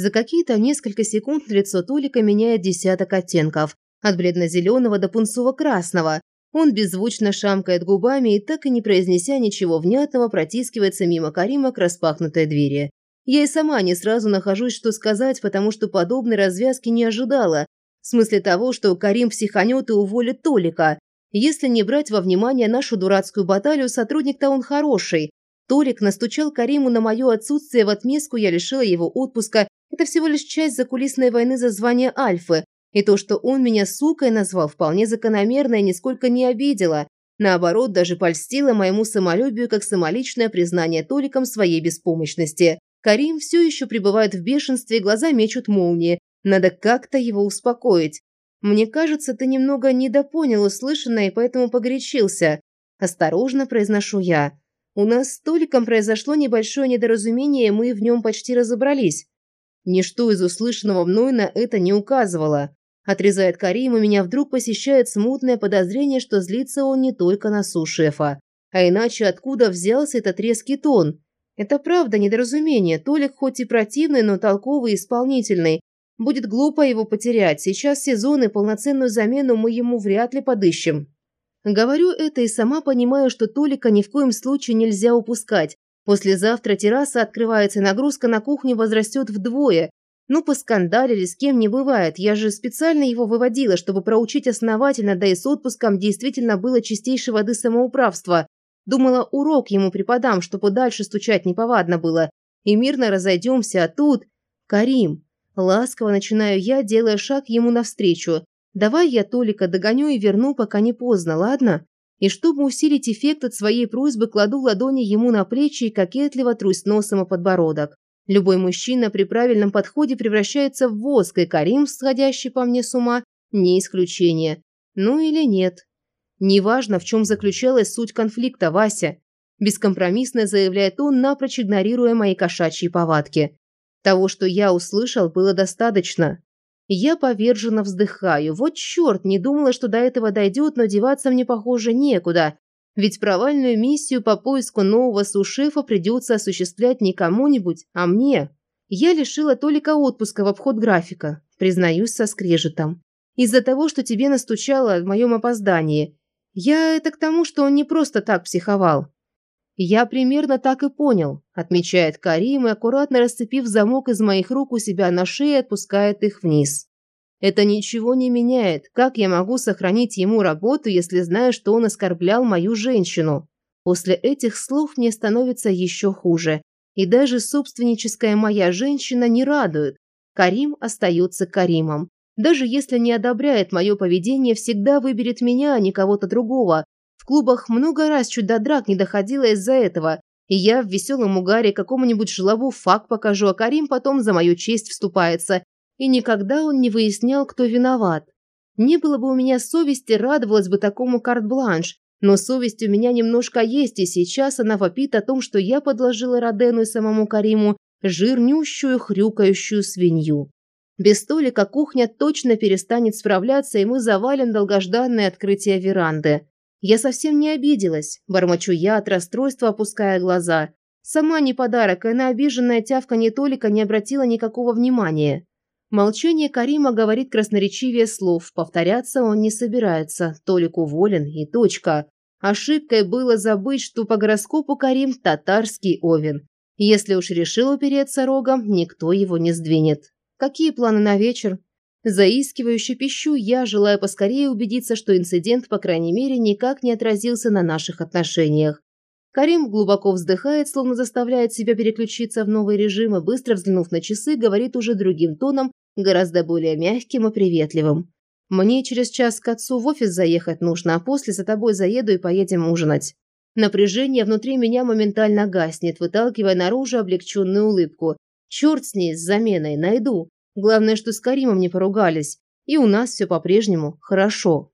За какие-то несколько секунд лицо Толика меняет десяток оттенков. От бледно-зеленого до пунцово-красного. Он беззвучно шамкает губами и, так и не произнеся ничего внятного, протискивается мимо Карима к распахнутой двери. Я и сама не сразу нахожусь, что сказать, потому что подобной развязки не ожидала. В смысле того, что Карим психанет и уволит Толика. Если не брать во внимание нашу дурацкую баталию, сотрудник-то он хороший. Толик настучал Кариму на мое отсутствие, в отместку я лишила его отпуска. Это всего лишь часть закулисной войны за звание Альфы. И то, что он меня сукой назвал, вполне закономерно и нисколько не обидело. Наоборот, даже польстило моему самолюбию как самоличное признание Толиком своей беспомощности. Карим все еще пребывает в бешенстве, глаза мечут молнии. Надо как-то его успокоить. Мне кажется, ты немного недопонял услышанное и поэтому погорячился. Осторожно произношу я. У нас с Толиком произошло небольшое недоразумение, и мы в нем почти разобрались. Ничто из услышанного мной на это не указывало. Отрезает Карим, и меня вдруг посещает смутное подозрение, что злится он не только на су-шефа. А иначе откуда взялся этот резкий тон? Это правда недоразумение. Толик хоть и противный, но толковый и исполнительный. Будет глупо его потерять. Сейчас сезон и полноценную замену мы ему вряд ли подыщем. Говорю это и сама понимаю, что Толика ни в коем случае нельзя упускать. Послезавтра терраса открывается, нагрузка на кухню возрастет вдвое. Ну, поскандалили, с кем не бывает. Я же специально его выводила, чтобы проучить основательно, да и с отпуском действительно было чистейшей воды самоуправства. Думала, урок ему преподам, чтобы дальше стучать неповадно было. И мирно разойдемся, а тут... Карим. Ласково начинаю я, делая шаг ему навстречу. Давай я Толика догоню и верну, пока не поздно, ладно? И чтобы усилить эффект от своей просьбы, кладу ладони ему на плечи и кокетливо трусь носом о подбородок. Любой мужчина при правильном подходе превращается в воск, и Карим, сходящий по мне с ума, не исключение. Ну или нет. Неважно, в чем заключалась суть конфликта, Вася. Бескомпромиссно заявляет он, напрочь игнорируя мои кошачьи повадки. Того, что я услышал, было достаточно. Я поверженно вздыхаю. Вот черт, не думала, что до этого дойдет, но деваться мне, похоже, некуда. Ведь провальную миссию по поиску нового сушефа придется осуществлять не кому-нибудь, а мне. Я лишила Толика отпуска в обход графика, признаюсь со скрежетом. Из-за того, что тебе настучало в моем опоздании. Я это к тому, что он не просто так психовал. Я примерно так и понял, отмечает Карим и, аккуратно расцепив замок из моих рук у себя на шее, отпускает их вниз. Это ничего не меняет. Как я могу сохранить ему работу, если знаю, что он оскорблял мою женщину? После этих слов мне становится еще хуже. И даже собственническая моя женщина не радует. Карим остается Каримом. Даже если не одобряет мое поведение, всегда выберет меня, а не кого-то другого. Клубах много раз чуть до драк не доходило из-за этого. И я в веселом угаре какому-нибудь жлобу факт покажу, а Карим потом за мою честь вступается и никогда он не выяснял, кто виноват. Не было бы у меня совести, радовалась бы такому карт-бланш, но совесть у меня немножко есть, и сейчас она вопит о том, что я подложила Родену и самому Кариму жирнющую хрюкающую свинью. Без столика кухня точно перестанет справляться, и мы завалим долгожданное открытие веранды. Я совсем не обиделась, бормочу я от расстройства, опуская глаза. Сама не подарок, и на обиженная тявка не Толика не обратила никакого внимания. Молчание Карима говорит красноречивее слов, повторяться он не собирается, Толик уволен и точка. Ошибкой было забыть, что по гороскопу Карим – татарский овен. Если уж решил упереться рогом, никто его не сдвинет. Какие планы на вечер? Заискивающе пищу я, желая поскорее убедиться, что инцидент, по крайней мере, никак не отразился на наших отношениях. Карим глубоко вздыхает, словно заставляет себя переключиться в новый режим и, быстро взглянув на часы, говорит уже другим тоном, гораздо более мягким и приветливым. «Мне через час к отцу в офис заехать нужно, а после за тобой заеду и поедем ужинать». Напряжение внутри меня моментально гаснет, выталкивая наружу облегченную улыбку. Черт с ней, с заменой, найду. Главное, что с Каримом не поругались. И у нас все по-прежнему хорошо.